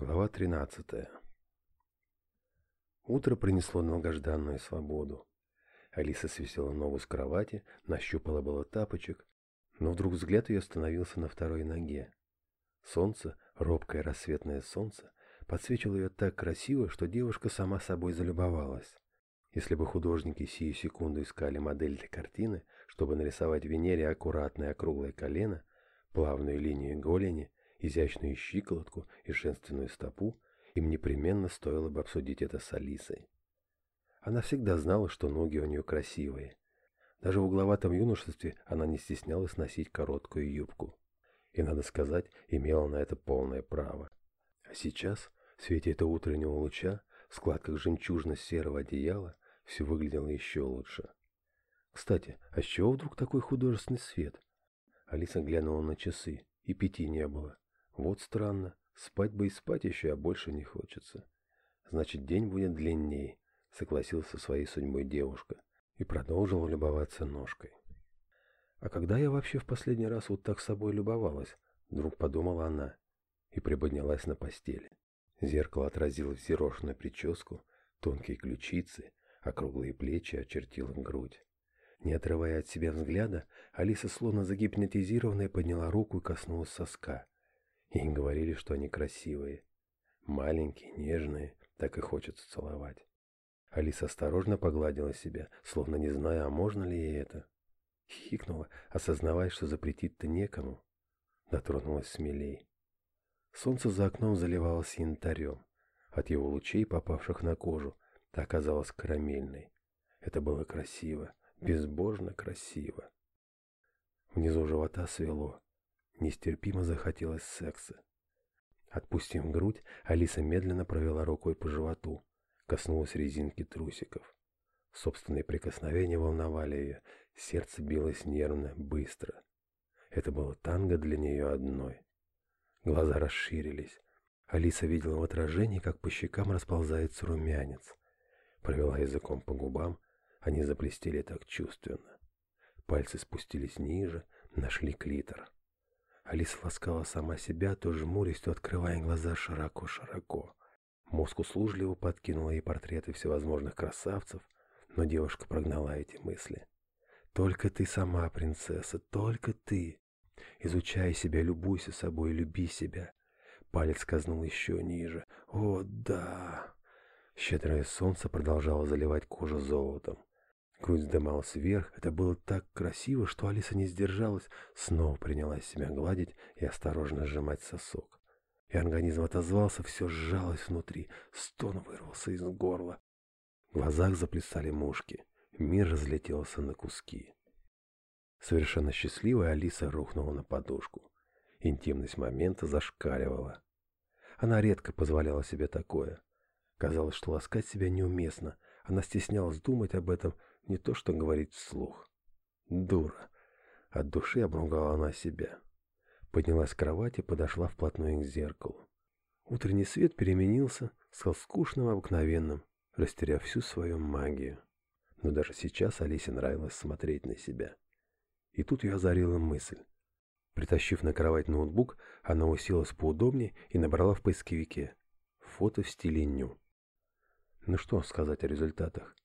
Глава 13. Утро принесло долгожданную свободу. Алиса свистела ногу с кровати, нащупала было тапочек, но вдруг взгляд ее остановился на второй ноге. Солнце, робкое рассветное солнце, подсвечило ее так красиво, что девушка сама собой залюбовалась. Если бы художники сию секунду искали модель для картины, чтобы нарисовать Венере аккуратное округлое колено, плавную линию голени – изящную щиколотку и шенственную стопу, им непременно стоило бы обсудить это с Алисой. Она всегда знала, что ноги у нее красивые. Даже в угловатом юношестве она не стеснялась носить короткую юбку. И, надо сказать, имела на это полное право. А сейчас, в свете этого утреннего луча, в складках жемчужно-серого одеяла, все выглядело еще лучше. Кстати, а с чего вдруг такой художественный свет? Алиса глянула на часы, и пяти не было. Вот странно, спать бы и спать еще, а больше не хочется. Значит, день будет длиннее, согласился своей судьбой девушка и продолжил любоваться ножкой. А когда я вообще в последний раз вот так с собой любовалась, вдруг подумала она и приподнялась на постели. Зеркало отразило взъерошенную прическу, тонкие ключицы, округлые плечи очертила грудь. Не отрывая от себя взгляда, Алиса, словно загипнотизированная, подняла руку и коснулась соска и говорили, что они красивые, маленькие, нежные, так и хочется целовать. Алиса осторожно погладила себя, словно не зная, а можно ли ей это. Хихикнула, осознавая, что запретить-то некому. Дотронулась смелей. Солнце за окном заливалось янтарем. От его лучей, попавших на кожу, та оказалась карамельной. Это было красиво, безбожно красиво. Внизу живота свело. Нестерпимо захотелось секса. Отпустив грудь, Алиса медленно провела рукой по животу, коснулась резинки трусиков. Собственные прикосновения волновали ее, сердце билось нервно, быстро. Это было танго для нее одной. Глаза расширились. Алиса видела в отражении, как по щекам расползается румянец. Провела языком по губам, они заплестели так чувственно. Пальцы спустились ниже, нашли клитор. Алис ласкала сама себя, тоже мурясь, то открывая глаза широко-широко. Мозг услужливо подкинула ей портреты всевозможных красавцев, но девушка прогнала эти мысли. «Только ты сама, принцесса, только ты! Изучай себя, любуйся собой, люби себя!» Палец казнул еще ниже. «О, да!» Щедрое солнце продолжало заливать кожу золотом. Грудь дымалась вверх, это было так красиво, что Алиса не сдержалась, снова принялась себя гладить и осторожно сжимать сосок. И организм отозвался, все сжалось внутри, стон вырвался из горла. В глазах заплясали мушки, мир разлетелся на куски. Совершенно счастливая Алиса рухнула на подушку. Интимность момента зашкаливала. Она редко позволяла себе такое. Казалось, что ласкать себя неуместно. Она стеснялась думать об этом, не то что говорить вслух. Дура. От души обругала она себя. Поднялась с кровати, подошла вплотную к зеркалу. Утренний свет переменился, стал скучным обыкновенным, растеряв всю свою магию. Но даже сейчас Алисе нравилось смотреть на себя. И тут ее озарила мысль. Притащив на кровать ноутбук, она уселась поудобнее и набрала в поисковике фото в стиле ню. Ну что сказать о результатах?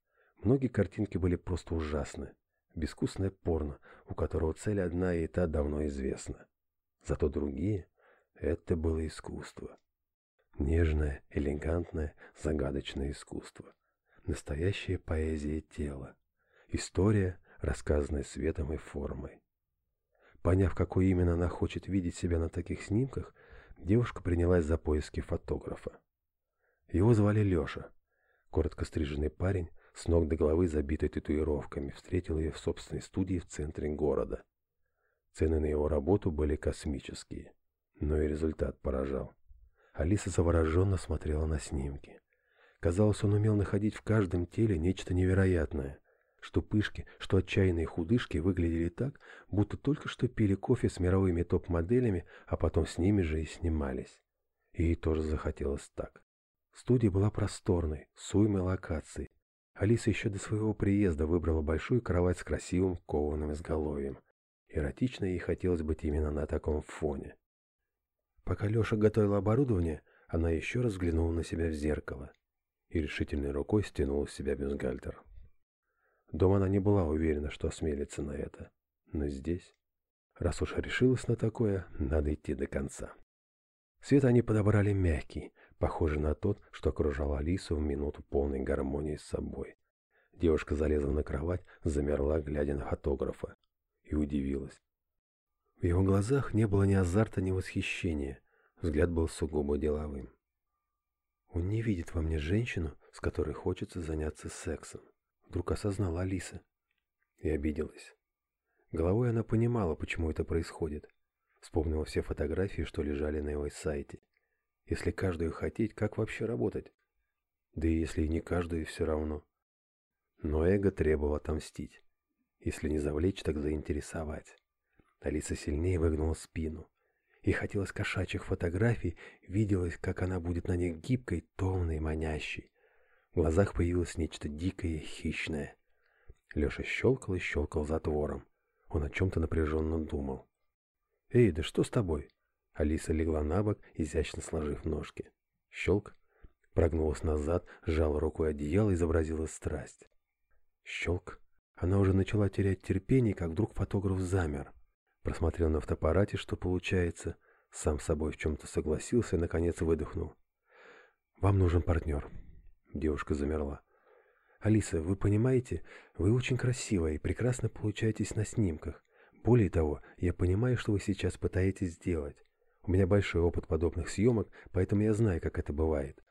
Многие картинки были просто ужасны. бескусное порно, у которого цель одна и та давно известна. Зато другие — это было искусство. Нежное, элегантное, загадочное искусство. Настоящая поэзия тела. История, рассказанная светом и формой. Поняв, какой именно она хочет видеть себя на таких снимках, девушка принялась за поиски фотографа. Его звали Леша, коротко стриженный парень, с ног до головы забита татуировками, встретил ее в собственной студии в центре города. Цены на его работу были космические, но и результат поражал. Алиса завороженно смотрела на снимки. Казалось, он умел находить в каждом теле нечто невероятное. Что пышки, что отчаянные худышки выглядели так, будто только что пили кофе с мировыми топ-моделями, а потом с ними же и снимались. Ей тоже захотелось так. Студия была просторной, с уймой локаций, Алиса еще до своего приезда выбрала большую кровать с красивым кованым изголовьем. Эротично ей хотелось быть именно на таком фоне. Пока Леша готовила оборудование, она еще раз взглянула на себя в зеркало и решительной рукой стянула с себя бюстгальтер. Дома она не была уверена, что осмелится на это. Но здесь, раз уж решилась на такое, надо идти до конца. Свет они подобрали мягкий, Похоже на тот, что окружал Алису в минуту полной гармонии с собой. Девушка залезла на кровать, замерла, глядя на фотографа, и удивилась. В его глазах не было ни азарта, ни восхищения. Взгляд был сугубо деловым. Он не видит во мне женщину, с которой хочется заняться сексом. Вдруг осознала Алиса и обиделась. Головой она понимала, почему это происходит. Вспомнила все фотографии, что лежали на его сайте. Если каждую хотеть, как вообще работать? Да и если не каждую, все равно. Но эго требовало отомстить. Если не завлечь, так заинтересовать. Алиса сильнее выгнула спину. И хотелось кошачьих фотографий, виделось, как она будет на них гибкой, томной, манящей. В глазах появилось нечто дикое, хищное. Леша щелкал и щелкал затвором. Он о чем-то напряженно думал. «Эй, да что с тобой?» Алиса легла на бок, изящно сложив ножки. Щелк. Прогнулась назад, сжала рукой одеяло, изобразила страсть. Щелк. Она уже начала терять терпение, как вдруг фотограф замер. Просмотрел на фотоаппарате, что получается, сам с собой в чем-то согласился и, наконец, выдохнул. «Вам нужен партнер». Девушка замерла. «Алиса, вы понимаете, вы очень красивая и прекрасно получаетесь на снимках. Более того, я понимаю, что вы сейчас пытаетесь сделать. У меня большой опыт подобных съемок, поэтому я знаю, как это бывает.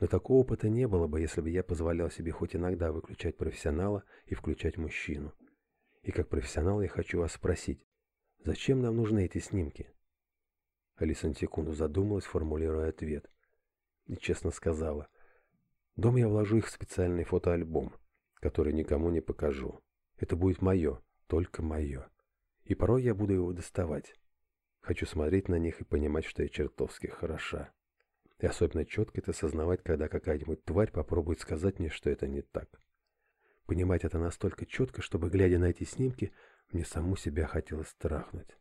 Но такого опыта не было бы, если бы я позволял себе хоть иногда выключать профессионала и включать мужчину. И как профессионал я хочу вас спросить, зачем нам нужны эти снимки? Алиса на секунду задумалась, формулируя ответ. И честно сказала, «Дом я вложу их в специальный фотоальбом, который никому не покажу. Это будет мое, только мое. И порой я буду его доставать. Хочу смотреть на них и понимать, что я чертовски хороша. И особенно четко это осознавать, когда какая-нибудь тварь попробует сказать мне, что это не так. Понимать это настолько четко, чтобы, глядя на эти снимки, мне саму себя хотелось страхнуть.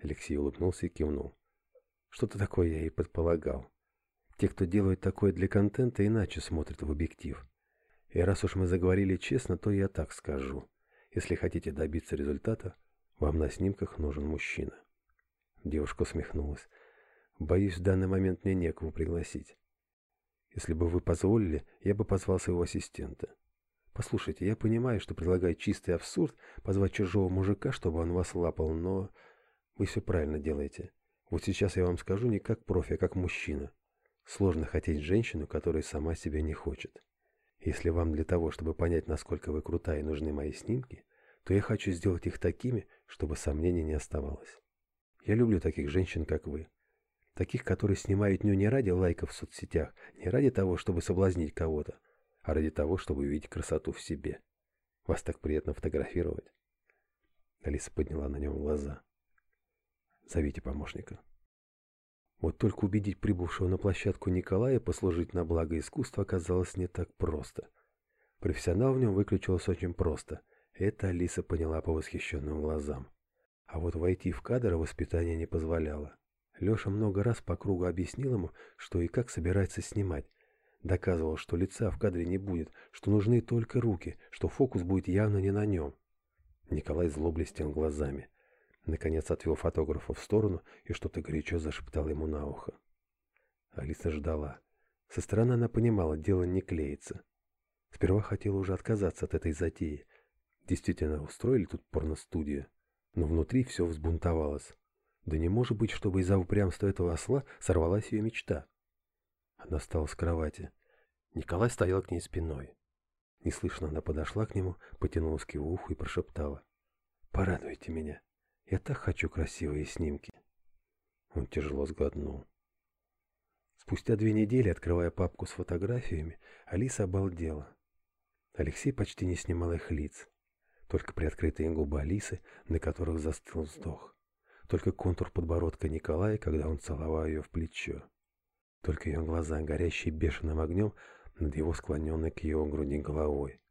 Алексей улыбнулся и кивнул. Что-то такое я и предполагал. Те, кто делают такое для контента, иначе смотрят в объектив. И раз уж мы заговорили честно, то я так скажу. Если хотите добиться результата, вам на снимках нужен мужчина. Девушка усмехнулась. «Боюсь, в данный момент мне некого пригласить. Если бы вы позволили, я бы позвал своего ассистента. Послушайте, я понимаю, что предлагаю чистый абсурд позвать чужого мужика, чтобы он вас лапал, но вы все правильно делаете. Вот сейчас я вам скажу не как профи, а как мужчина. Сложно хотеть женщину, которая сама себя не хочет. Если вам для того, чтобы понять, насколько вы крутая, нужны мои снимки, то я хочу сделать их такими, чтобы сомнений не оставалось». Я люблю таких женщин, как вы. Таких, которые снимают ню не ради лайков в соцсетях, не ради того, чтобы соблазнить кого-то, а ради того, чтобы увидеть красоту в себе. Вас так приятно фотографировать. Алиса подняла на него глаза. Зовите помощника. Вот только убедить прибывшего на площадку Николая послужить на благо искусства оказалось не так просто. Профессионал в нем выключился очень просто. Это Алиса поняла по восхищенным глазам. А вот войти в кадр воспитание не позволяло. Леша много раз по кругу объяснил ему, что и как собирается снимать. Доказывал, что лица в кадре не будет, что нужны только руки, что фокус будет явно не на нем. Николай зло блестел глазами. Наконец отвел фотографа в сторону и что-то горячо зашептал ему на ухо. Алиса ждала. Со стороны она понимала, дело не клеится. Сперва хотела уже отказаться от этой затеи. Действительно, устроили тут порностудию но внутри все взбунтовалось. Да не может быть, чтобы из-за упрямства этого осла сорвалась ее мечта. Она встала с кровати. Николай стоял к ней спиной. Неслышно она подошла к нему, потянулась к его уху и прошептала. «Порадуйте меня. Я так хочу красивые снимки». Он тяжело сглотнул. Спустя две недели, открывая папку с фотографиями, Алиса обалдела. Алексей почти не снимал их лиц. Только приоткрытые губы Алисы, на которых застыл вздох. Только контур подбородка Николая, когда он целовал ее в плечо. Только ее глаза, горящие бешеным огнем, над его склоненной к ее груди головой.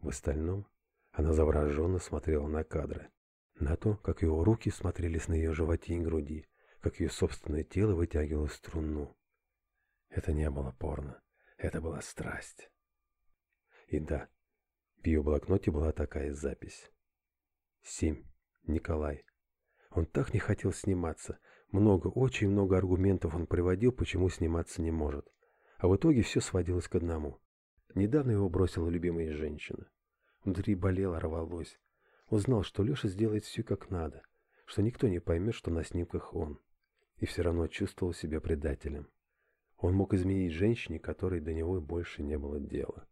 В остальном она завороженно смотрела на кадры. На то, как его руки смотрелись на ее животе и груди, как ее собственное тело вытягивало струну. Это не было порно. Это была страсть. И да, в ее блокноте была такая запись. семь. Николай. Он так не хотел сниматься. Много, очень много аргументов он приводил, почему сниматься не может. А в итоге все сводилось к одному. Недавно его бросила любимая женщина. Внутри болело, рвалось. Он знал, что Леша сделает все как надо, что никто не поймет, что на снимках он. И все равно чувствовал себя предателем. Он мог изменить женщине, которой до него больше не было дела.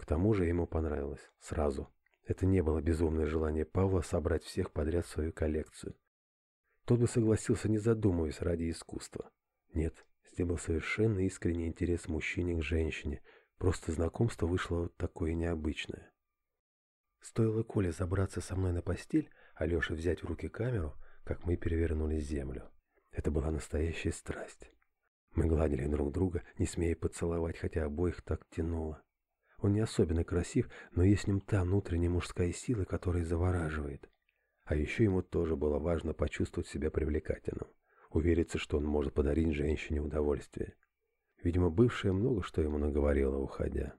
К тому же ему понравилось. Сразу. Это не было безумное желание Павла собрать всех подряд в свою коллекцию. Тот бы согласился, не задумываясь, ради искусства. Нет, здесь был совершенно искренний интерес мужчине к женщине. Просто знакомство вышло вот такое необычное. Стоило Коле забраться со мной на постель, а Лёше взять в руки камеру, как мы перевернули землю. Это была настоящая страсть. Мы гладили друг друга, не смея поцеловать, хотя обоих так тянуло. Он не особенно красив, но есть в нем та внутренняя мужская сила, которая завораживает. А еще ему тоже было важно почувствовать себя привлекательным, увериться, что он может подарить женщине удовольствие. Видимо, бывшая много что ему наговорила, уходя.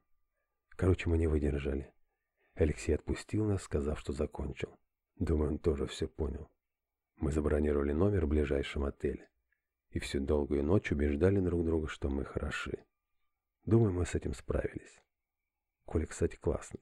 Короче, мы не выдержали. Алексей отпустил нас, сказав, что закончил. Думаю, он тоже все понял. Мы забронировали номер в ближайшем отеле. И всю долгую ночь убеждали друг друга, что мы хороши. Думаю, мы с этим справились. Коля, кстати, классный.